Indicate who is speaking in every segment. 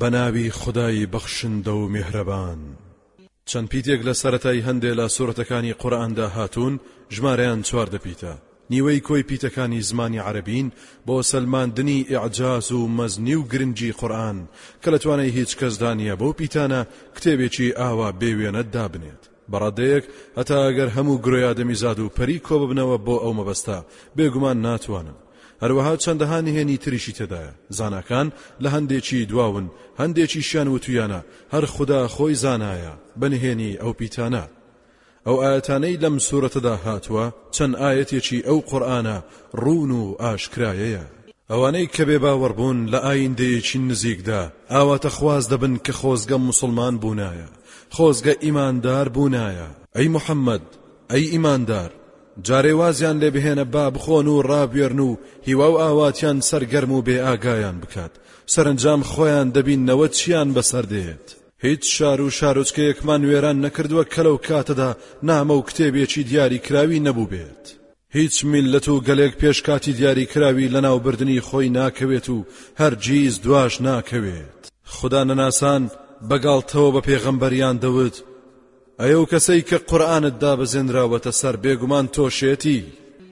Speaker 1: بەناوی خودای بەخشندە و مێهرەبان. چەند پیتێک لە سەرەتای هەندێ لە سورەتەکانی قورئاندا هاتوون ژمارەیان چوار دە پیتە، نیوەی کۆی پیتەکانی زمانی عەرەبین بۆ سەلماندنی ئیعجاز و مەزنی و گرنگی قورئان کە لە توانای هیچ کەسدا نیە بەو پیتانە کتێبێکی ئاوا بێ وێنە دابنێت. بە ڕادەیەک هەتا ئەگەر هەموو گرۆی ئادەمیزاد و پەری کۆببنەوە بۆ ئەو مەبەستە، بێگومان ناتوانن. هەروەها چەندەها نهێنی تریشی تێدایە، زاناکان لە هەندێکی دواون، هەندێکیشیان وتویانە هەر خودا خۆی زانایە بە نهێنیی ئەو پیتانە. ئەو ئایەتانەی لەم سورەتەدا هاتووە، چەند ئایەتێکی ئەو قورئانە ڕوون و ئاشکرایەیە. ئەوانەی کە بێباوەڕ بوون لە ئایندەیەکی نزیکدا، ئاواتەخواز دەبن کە خۆزگە موسڵمان بوونایە. خۆزگە ئیماندار بونایە. ئەی محمد ئەی ئیماندار جارێ وازیان لێ بهێنە با بخۆن و ڕابوێرن و هیوا و ئاواتیان سەرگەرم و بێ ئاگایان بکات سەرنجام خۆیان دەبینەوە چیان بەسەر دێت هیچ شار و شارۆچکەیەکمان وێران نەکردووە کە لەو کاتەدا نامە و کتێبێکی دیاری کراوی نەبوو بێت هیچ میللەت و گەلێک پێش کاتی دیاری کراوی لەناوبردنی خۆی ناکەوێت و هەرگیز دواش ناکەوێت خودا نەناسان بەگاڵتەوە بە پێغەمبەریان دەوت ئەی ئەو کەسەی کە قورآنت دابەزێنراوەتە سەر بێگومان تۆشێتی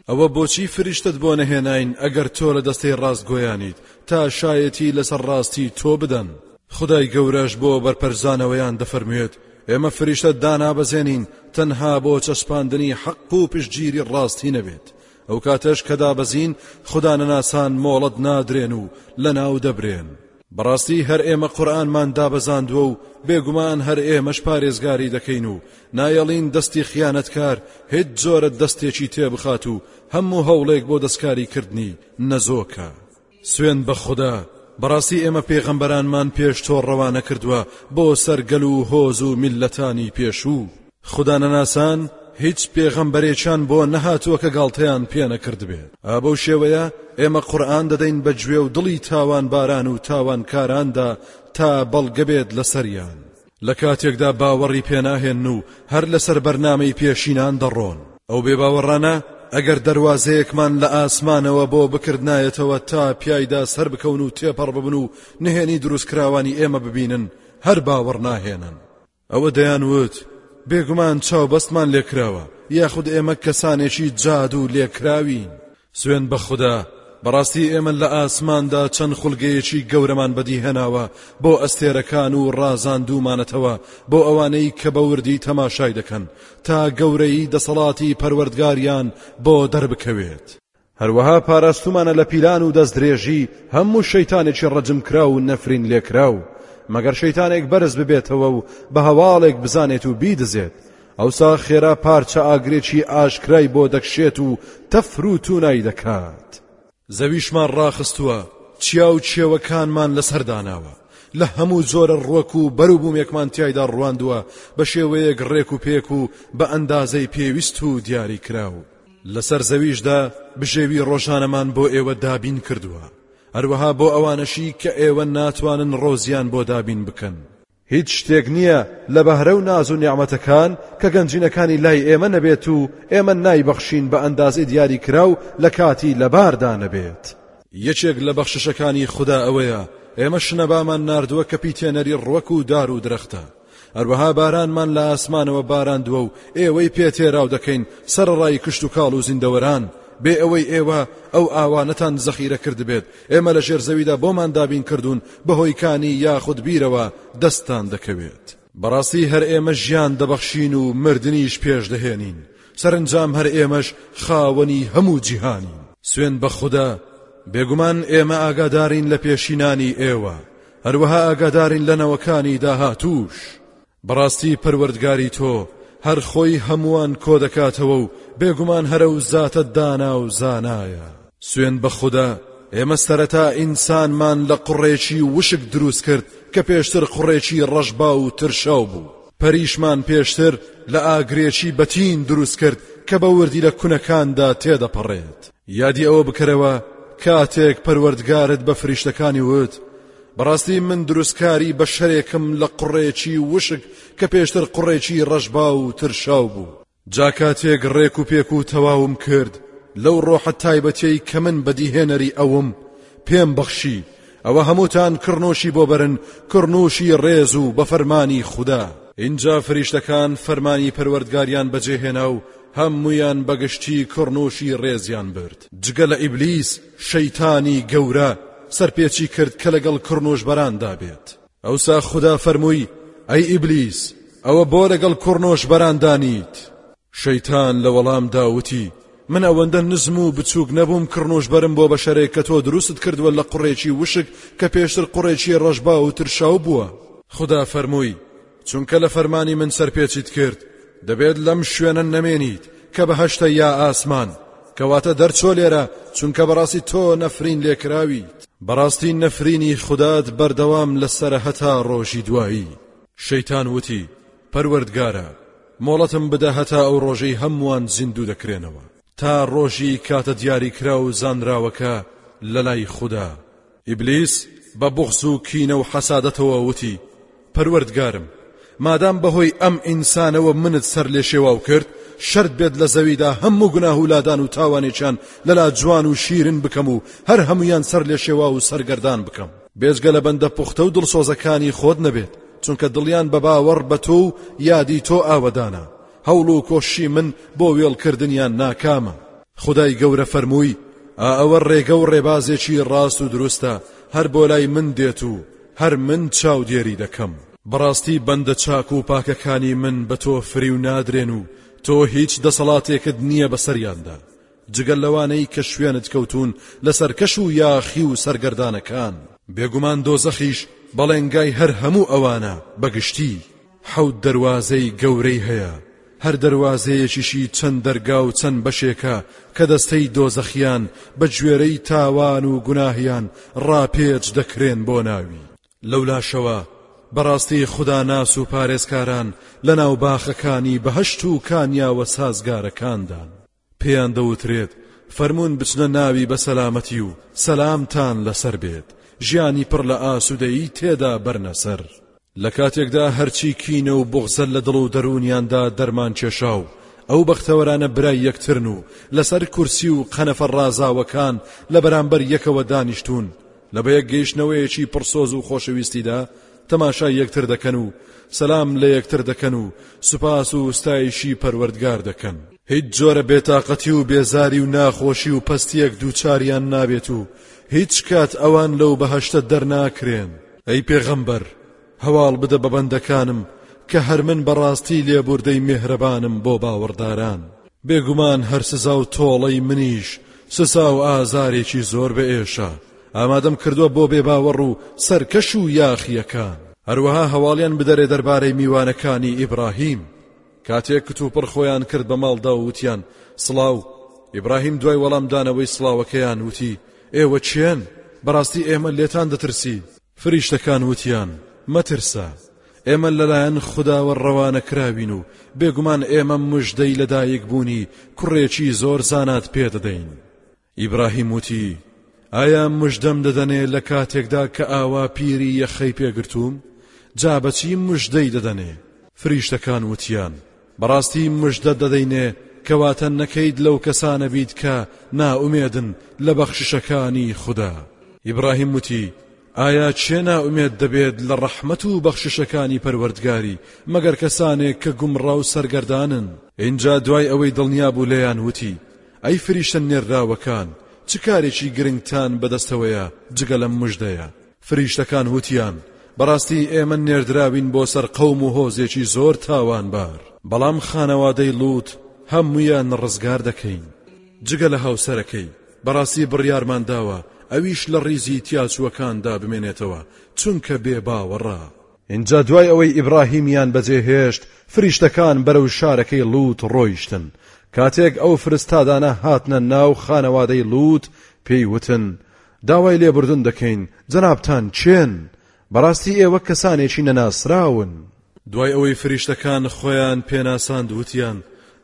Speaker 1: ئەوە بۆچی فریشتت بۆ نەهێناین ئەگەر تۆ لە دەستەی ڕاستگۆیانیت تا شایەتی لەسەر ڕاستی تۆ بدەن خدای گەورەش بۆ بەرپەرزانەوەیان دەفەرموێت ئێمە فریشتە دانابەزێنین تەنها بۆ چەسپاندنی حەق و پشتگیری ڕاستی نەبێت ئەو کاتەش کە دابەزین خدا نەناسان مۆڵەت نادرێن و لە ناو دەبرێن بەڕاستی هەر ئێمە قورآنمان دابەزاندووە و بێگومان هەر ئێمەش پارێزگاری دەکەین و نایەڵین دەستی خیانەتکار هیچ جۆرە دەستێکی تێبخات و هەموو هەوڵێک بۆ دەستکاری کردنی نەزۆکە. سوێند بە خودا، بەڕاستی ئێمە پێغەمبەرانمان پێش تۆ ڕەوانە کردووە بۆ سەر گەل و هۆز و میللەتانی پێشوو، خودانەناسان هیچ پێغەمبەرێکیان بۆ نەهاتووە کە گاڵتەیان پێ نەکردبێت، بەو شێوەیە ئێمە قورئان دەدەین بە گوێ و دڵی تاوانباران و تاوانکاراندا تا بەڵگە بێت لەسەریان، لە کاتێکدا باوەڕی پێناهێن و هەر لەسەر بەرنامەی پێشینان دەڕۆن. ئەو بێباوەڕانە ئەگەر دەروازەیەکمان لە ئاسمانەوە بۆ بکردنایەتەوە تا پیایدا سەربکەون و تێپەڕ ببن و نهێنی دروستکراوانی ئێمە ببینن هەر باوەڕ ناهێنن. ئەوە دەیان وت بێگومان چاوبەستمان لێکراوە یاخود ئێمە کەسانێکی جادوو لێکراوین. سوێند بە خودا بەڕاستی ئێمە لە ئاسماندا چەند خولگەیەکی گەورەمان بەدیهێناوە بۆ ئەستێرەکان و ڕازاندومانەتەوە بۆ ئەوانەی کە بەوردی تەماشای دەکەن تا گەورەی دەسەڵاتی پەروەردگاریان بۆ دەربکەوێت هەروەها پاراستومانە لە پیلان و دەستدرێژی هەموو شەیتانێکی ڕەجمکراو و نەفرین لێکراو مەگەر شەیتانێک بەرز ببێتەوە و بە هەواڵێک بزانێت و بیدزێت ئەوسا خێرا پارچە ئاگرێکی ئاشکرای بۆ دەکشێت و تەفر و توونای دەکات. زەویشمان ڕاخستووە، چیا و کێوەکانمان لەسەر داناوە، لە هەموو جۆرە ڕوەک و بەروبوومێکمان تیایدا ڕواندووە بە شێوەیەک ڕێک و پێک و بە ئەندازەی پێویست و دیاری کراو. لەسەر زەویشدا بژێوی ڕۆژانەمان بۆ ئێوە دابین کردووە، هەروەها بۆ ئەوانەشی کە ئێوە ناتوانن ڕۆزیان بۆ دابین بکەن. هیچ شتێک نییە لە بەهرە و ناز و نیعمەتەکان کە گەنجینەکانی لای ئێمە نەبێت و ئێمە نایبەخشین بە ئەندازەی دیاریکراو لە کاتی لەباردا نەبێت. یەکێک لە بەخششەکانی خودا ئەوەیە ئێمە شنەبامان ناردووە کە پیتێنەری ڕوەک و دار و درەختە، هەروەها بارانمان لە ئاسمانەوە باراندووە و ئێوەی پێ تێراو دەکەین سەرەڕای کشتوکاڵ و زیندەوەران، بێ ئەوەی ئێوە ئەو ئاوانەتان زەخیرە کردبێت ئێمە لە ژێر زەویدا بۆمان دابین کردوون بەهۆی کانی یاخود بیرەوە دەستتان دەکەوێت. بەڕاستی هەر ئێمە ژیان دەبەخشین و مردنیش پێش دەهێنین، سەرنجام هەر ئێمەش خاوەنی هەموو جیهانین. سوێند بە خودا، بێگومان ئێمە ئاگادارین لە پێشینانی ئێوە، هەروەها ئاگادارین لە نەوەکانی داهاتووش. بەڕاستی پەروەردگاری تۆ هەر خۆی هەمووان کۆ دەکاتەوە و بێگومان هەر ئەو زاتە دانا و زانایە. سوێن بە خودا ئێمە سەرەتا ئینسانمان لە قوڕێکی وشک دروست کرد کە پێشتر قوڕێکی ڕەشباو و ترشاو بوو، پەریشمان پێشتر لە ئاگرێکی بەتین دروست کرد کە بە وردی لە کونەکاندا تێدەپەڕێت، یادی ئەوە بکەرەوە کاتێک پەروەردگارت بە فریشتەکانی وت بەڕاستی من دروستکاری بەشەرێکم لە قڕێکی وشک کە پێشتر قڕێکی ڕەشبا و ترشاو بوو جا کاتێک ڕێک و پێک و تەواوم کرد لەو ڕۆحە تایبەتیەی کە من بەدیهێنەری ئەوم پێم بەخشی ئەوە هەمووتان کڕنوشی بۆ بەرن کڕنوشی ڕێز و بە فەرمانی خودا. ئینجا فریشتەکان فەرمانی پەروەردگاریان بەجێهێنا و هەموویان بەگشتی کڕنوشی ڕێزیان برد جگە لە ئیبلیس شەیتانی گەورە سەرپێچی کرد کە لەگەڵ کڕنوشبەراندا بێت ئەوسا خودا فەرمووی ئەی ئیبلیس ئەوە بۆ لەگەڵ کڕنوشبەراندا نیت شەیتان لە وەڵامدا وتی، من ئەوەندە نزم و بچووک نەبووم کڕنووشبەرم بۆ بەشەرێک کە تۆ دروستت کردووە لە قوڕێکی وشک کە پێشتر قوڕێکی ڕەشباو و ترشاو بووە. خودا فەرمووی، چونکە لە فەرمانی من سەرپێچیت کرد، دەبێت لەم شوێنە نەمێنیت کە بەهەشتە یا ئاسمان، کەواتە دەرچۆ لێرە، چونکە بەڕاستی تۆ نەفرین لێکراویت. بەڕاستی نەفرینی خودات بەردەوام لەسەرە هەتا ڕۆژی دوایی. شەیتان وتی، پەروەردگارە! مۆڵەتم بدە هەتا ئەو ڕۆژەی هەمووان زیندوو دەکرێنەوە. تا ڕۆژی کاتە دیاریکراو و زانراوەکە لەلای خودا. ئیبلیس بە بوغز و کینە و حەسادەتەوە وتی، پەروەردگارم! مادام بەهۆی ئەم ئینسانەوە منت سەرلێشێواو کرد، شەرت بێت لە زەویدا هەموو گوناه و لادان و تاوانێکیان لەلا جوان و شیرن بکەم و هەر هەموویان سەرلێشێواو و سەرگەردان بکەم. بێجگە لە بەندە پوختە و دڵسۆزەکانی خۆت نەبێت چونکە دڵیان بە باوەڕ بە تۆ و یادی تۆ ئاوەدانە هەوڵ و کۆششی من بۆ وێڵکردنیان ناکامە خدای گەورە فەرمووی ئەوە ڕێگە و ڕێبازێکی ڕاست و دروستە هەر بۆ لای من دێت و هەر من چاودێری دەکەم بەڕاستی بەندە چاک و پاکەکانی من بە تۆ فریو نادرێن و تۆ هیچ دەسەڵاتێکت نییە بەسەریاندا جگە لەوانەی کە شوێنت کەوتوون لە سەرکەش و یاخی و سەرگەردانەکان. بێگومان دۆزەخیش بەڵێنگای هەر هەموو ئەوانە بە گشتی. حەوت دەروازەی گەورەی هەیە، هەر دەروازەیەکیشی چەند دەرگا و چەند بەشێکە کە دەستەی دۆزەخیان بە گوێرەی تاوان و گوناهیان ڕاپێچ دەکرێن بۆ ناوی. لەولاشەوە بەڕاستی خوداناس و پارێزکاران لەناو باخەکانی بەهەشت و کانیاوە سازگارەکاندان. پێیان دەوترێت فەرموون بچنە ناوی بە سەلامەتی و سەلامتان لەسەر بێت، ژیانی پڕ لە ئاسوودەیی تێدا بەرنە سەر، لە کاتێکدا هەرچی کینە و بوغزە لە دڵ و دەروونیاندا دەرمان کێشا و ئەو بەختەوەرانە برای یەکترن و لەسەر کورسی و قەنەفە ڕازاوەکان لە بەرامبەر یەکەوە دانیشتوون لە بەیەک گەیشتنەوەیەکی پڕ سۆز و خۆشەویستیدا تەماشای یەکتر دەکەن و سەلام لە یەکتر دەکەن و سوپاس و ستایشی پەروەردگار دەکەن. هیچ جۆرە بێتاقەتی و بێزاری و ناخۆشی و پەستیەک دووچاریان نابێت و هیچ کات ئەوان لەو بەهەشتە دەرناکرێن ئەی پێغەمبەر هەواڵ بدە بە بەندەکانم کە هەر من بەڕاستی لێبوردەی مێهرەبانم بۆ باوەڕداران بێگومان هەر سزا و تۆڵەی منیش سزا و ئازارێکی زۆر بە ئێشە ئامادەم کردووە بۆ بێ باوەڕ و سەرکەش و یاخیەکان هەروەها هەواڵیان بدەرێ دەربارەی میوانەکانی ئیبراهیم کاتێک کتوپڕ خۆیان کرد بە ماڵدا و وتیان سڵاو ئیبراهیم دوای وەڵام دانەوەی سڵاوەکەیان وتی ئێوە چێن بەڕاستی ئێمە لێتان دەترسی فریشتەکان وتیان مەترسە ئێمە لەلایەن خداوە ڕەوانە کراوین و بێگومان ئێمە مژدەی لەدایک بوونی کوڕێکی زۆر زانات پێدەدەین ئیبراهیم وتی ئایا مژدەم دەدەنێ لە کاتێکدا کە ئاوا پیری یەخەی پێگرتووم جا بەچی مژدەی دەدەنێ فریشتەکان وتیان بەڕاستی مژدە دەدەینێ کەواتە نەکەیت لەو کەسانە بیت کە نائومێدن لە بەخششەکانی خوددا ئیبراهیم وتی ئایا چێ نائومێد دەبێت لە ڕەحمەت و بەخششەکانی پەروەردگاری مەگەر کەسانێک کە گومڕا و سەرگەردانن اینجا دوای ئەوەی دڵنیا بوو لێیان وتی ئەی فریشتە نێرراوەکان چ کارێکی گرنگتان بەدەستەوەیە جگە لەم مژدەیە؟ فریشتەکان وتیان، بەڕاستی ئێمە نێردراوین بۆ سەر قەوم و هۆزێکی زۆر تاوانبار. بەڵام خانەوادەی لوط هەموویان ڕزگار دەکەین جگە لە هاوسەرەکەی، بەڕاستی بڕیارمان داوە ئەویش لە ڕیزی تیاچووەکاندا بمێنێتەوە، چونکە بێباوەڕە. ئینجا دوای ئەوەی ئیبراهیمیان بەجێ هێشت فریشتەکان بەرەو شارەکەی لوط ڕۆیشتن کاتێک ئەو فرستادانە هاتنە ناو خانەوادەی لوط پێی وتن داوای لێبوردن دەکەین جەنابتان کێن بەڕاستی ئێوە کەسانێکی نەناسراون دوای ئەوەی فریشتەکان خۆیان پێناساند وتیان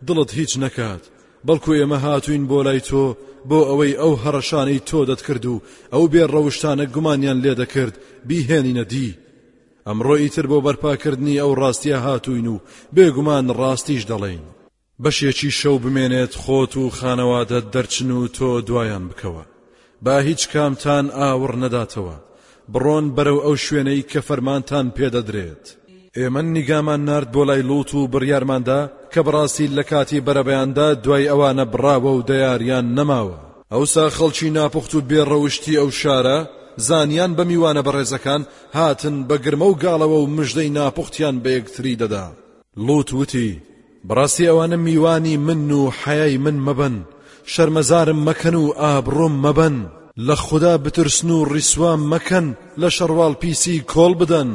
Speaker 1: دڵت هیچ نەکات بەڵکو ئێمە هاتووین بۆ لای تۆ بۆ ئەوەی ئەو هەڕەشانەی تۆ دەتکرد و ئەو بێ ڕەوشتانە گومانیان لێ دەکرد بیهێنینە دی ئەمڕۆ ئیتر بۆ بەرپاکردنی ئەو ڕاستیە هاتووین و بێگومان ڕاستیش دەڵێین بەشێکی شەو بمێنێت خۆت و خانەوادەت دەرچن و تۆ دوایان بکەوە با هیچ کامتان ئاوڕ نەداتەوە، بڕۆن بەرەو ئەو شوێنەی کە فەرمانتان پێ دەدرێت. ئێمە نیگامان نارد بۆ لای لوط و بڕیارمان دا کە بەڕاستی لە کاتی بەرەبەیاندا دوای ئەوانە بڕاوە و دەیاریان نەماوە. ئەوسا خەڵکی ناپوخت و بێ ڕەوشتی ئەو شارە زانیان بە میوانە بەڕێزەکان هاتن بە گرمە و گاڵەوە و مژدەی ناپوختیان بە یەکتری دەدا. لوط وتی، بەڕاستی ئەوانە میوانی من و حەیای من مەبەن، شەرمەزارم مەکەن و ئابڕووم مەبەن. لە خودا بترسن و ڕیسوام مەکەن، لە شەڕواڵ پیسی کۆڵ بدەن.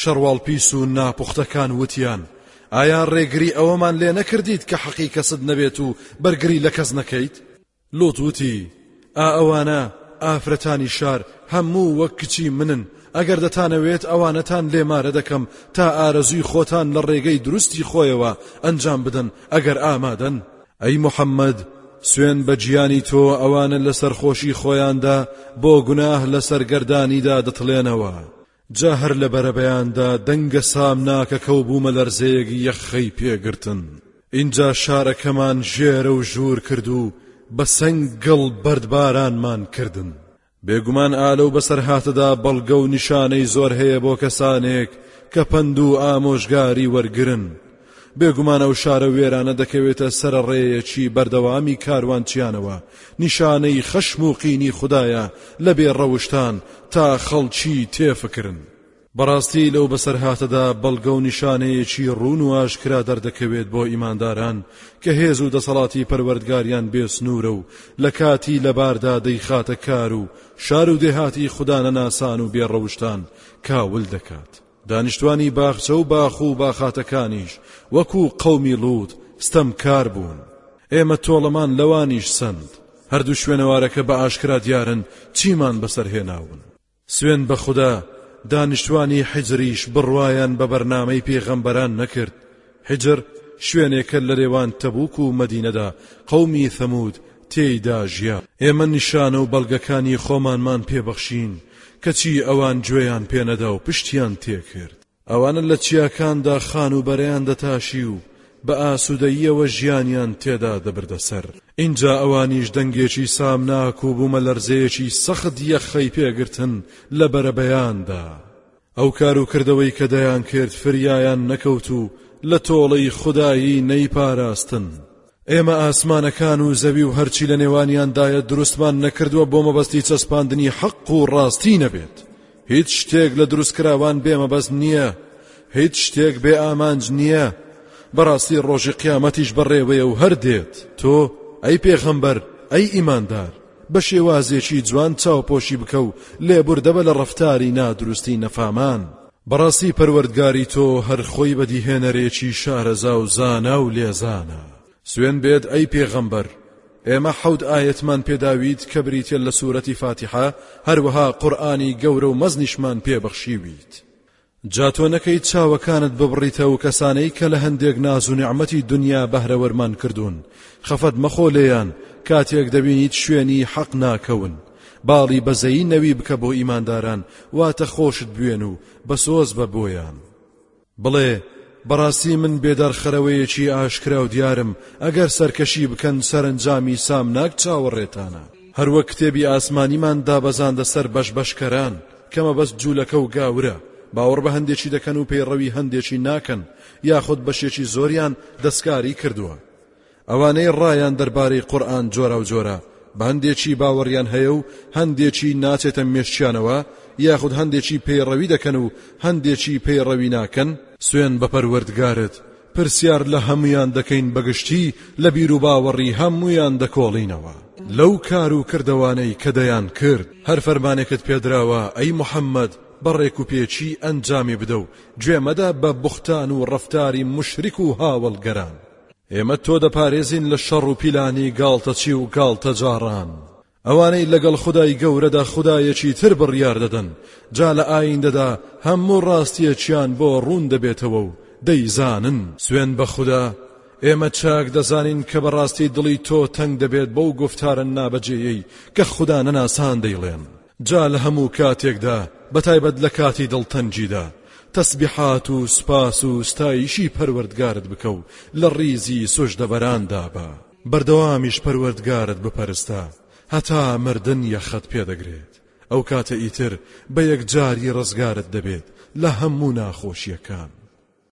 Speaker 1: شەڕواڵ پیس و ناپوختەکان وتیان، ئایا ڕێگری ئەوەمان لێ نەکردیت کە حەقی کەست نەبێت و بەرگری لە کەس نەکەیت؟ لوط وتی، ئا ئەوانە، ئافرەتانی شار، هەموو وەک کچی منن، ئەگەر دەتانەوێت ئەوانەتان لێ مارە دەکەم تا ئارەزووی خۆتان لە ڕێگەی دروستی خۆیەوە ئەنجام بدەن ئەگەر ئامادەن. ئەی محەممەد، سوێند بە گیانی تۆ ئەوانە لە سەرخۆشی خۆیاندا بۆ گوناه لە سەرگەردانیدا دەتڵێنەوە، جا هەر لە بەرەبەیاندا دەنگە سامناکەکە و بوومەلەرزەیەک یەخەی پێ گرتن. ئینجا شارەکەمان ژێرە و ژوور کرد و بە سەنگ گڵ بەردبارانمان کردن. بێگومان ئا لەو بەسەرهاتەدا بەڵگە و نیشانەی زۆر هەیە بۆ کەسانێک کە پەند و ئامۆژگاری وەرگرن، بێگومان ئەو شارە وێرانە دەکەوێتە سەر ڕێیەکی بەردەوامی کاروانچیانەوە، نیشانەی خەشم و قینی خودایە لە بێ ڕەوشتان تا خەڵکی تێفکرن. بەڕاستی لەو بەسەرهاتەدا بەڵگە و نیشانەیەکی ڕوون و ئاشکرا دەردەکەوێت بۆ ئیمانداران کە هێز و دەسەڵاتی پەروەردگاریان بێ سنوورە و لە کاتی لەباردا دەیخاتە کار و شار و دێهاتی خودانەناسان و بێ ڕەوشتان کاول دەکات. دانیشتوانی باخچە و باخ و باخاتەکانیش وەکو قەومی لوط ستەمکار بوون ئێمە تۆڵەمان لەوانیش سەند هەردوو شوێنەوارەکە بە ئاشکرا دیارن چیمان بەسەر هێناون سوێن بە خودا دانیشتوانی حیجریش بڕوایان بە بەرنامەی پێغەمبەران نەکرد حجر، شوێنێکە لەرێوان تەبوک و مەدینەدا، قەومی ثەمود تێیدا ژیا، ئێمە نیشانە و بەڵگەکانی خۆمانمان پێ بەخشین، کەچی ئەوان گوێیان پێ نەدا و پشتیان تێکرد. ئەوانە لە چیاکاندا خانووبەرەیان دەتاشی و بە ئاسوودەییەوە ژیانیان تێدا دەبردەسەر، ئینجا ئەوانیش دەنگێکی سامناک و بوومەلەرزەیەکی سەخت یەخەی پێگرتن لە بەرەبەیاندا، ئەو کار و کردەوەی کە دەیانکرد فریایان نەکەوت و لە تۆڵەی خودایی نەیپاراستن ئێمە ئاسمانەکان و زەوی و هەرچی لە نێوانیاندایە دروستمان نەکردووە بۆ مەبەستی چەسپاندنی حەق و ڕاستی نەبێت هیچ شتێک لە دروستکراوان بێ مەبەست نییە هیچ شتێک بێ ئامانج نییە بەڕاستی ڕۆژی قیامەتیش بەڕێوەیە و هەر دێت تۆ ئەی پێخەمبەر ئەی ئیماندار بە شێوازێکی جوان چاوپۆشی بکە و لێبوردەبە لە ڕەفتاری نادروستی نەفامان. بەڕاستی پەروەردگاری تۆ هەر خۆی بەدیهێنەرێکی شارەزا و زانا و لێزانە. سوێن بێت ئەی پێغەمبەر، ئێمە حەوت ئایەتمان پێداویت کە بریتیە لە سورەتی فاتیحە، هەروەها قورئانی گەورە و مەزنیشمان پێبەخشیویت. جا تۆ نەکەیت چاوەکانت ببڕیتە و کەسانەی کە لە هەندێک ناز و نیعمەتی دنیا بەهرەوەرمان کردوون خەفەت مەخۆ لێیان کاتێک دەبینیت شوێنی حەق ناکەون باڵی بەزەیی نەوی بکە بۆ ئیمانداران واتە خۆشت بوێن و بەسۆز بە بۆیان بڵێ بەڕاستی من بێدەرخەرەوەیەکی ئاشکراو دیارم، ئەگەر سەرکەشی بکەن سەرەنجامی سامناک چاوەڕێتانە. هەروەک کتێبی ئاسمانیمان دابەزاندە سەر بەش بەشکەران، کە مەبەست جولەکە و گاورە، باوەڕ بە هەندێکی دەکەن و پەیڕەوی هەندێکی ناکەن، یاخود بەشێکی زۆریان دەستکاری کردووە. ئەوانەی ڕایان دەربارەی قورئان جۆراوجۆرە، بە هەندێکی باوەڕیان هەیە و هەندێکی ناچێتە مێشکیانەوە، یاخود هەندێکی پەیڕەوی دەکەن و هەندێکی پەیڕەوی ناکەن، سوێن بە پەروەردگارت، پرسیار لە هەموویان دەکەین بەگشتی لە بیروباوەڕی هەموویان دەکۆڵینەوە. لەو کار و کردەوانەی کە دەیانکرد. هەر فەرمانێکت پێدراوە ئەی محەممەد بە ڕێکوپێکی ئەنجامی بدە و گوێ مەدە بە بوختان و ڕەفتاری موشریک و هاوەڵگەران. ئێمە تۆ دەپارێزین لە شەڕ و پیلانی گاڵتەچی و گاڵتەجاڕان. ئەوانەی لەگەڵ خودای گەورەدا خودایەکی تر بڕیار دەدەن، جا لە ئایندەدا هەموو ڕاستییەکیان بۆ ڕوون دەبێتەوە و دەیزانن. سوێند بە خودا، ئێمە چاک دەزانین کە بەڕاستی دڵی تۆ تەنگ دەبێت بەو گوفتارە نابەجێیەی کە خودا نەناسان دەیڵێن. جا لە هەموو کاتێکدا بەتایبەت لە کاتی دڵتەنگیدا تەسبیحات و سوپاس و ستایشی پەروەردگارت بکە و لە ڕیزی سوژدەبەراندا بە بەردەوامیش پەروەردگارت بپەرستە هەتا مردن یەخەت پێدەگرێت ئەو کاتە ئیتر بە یەکجاری ڕزگارت دەبێت لە هەموو ناخۆشیەکان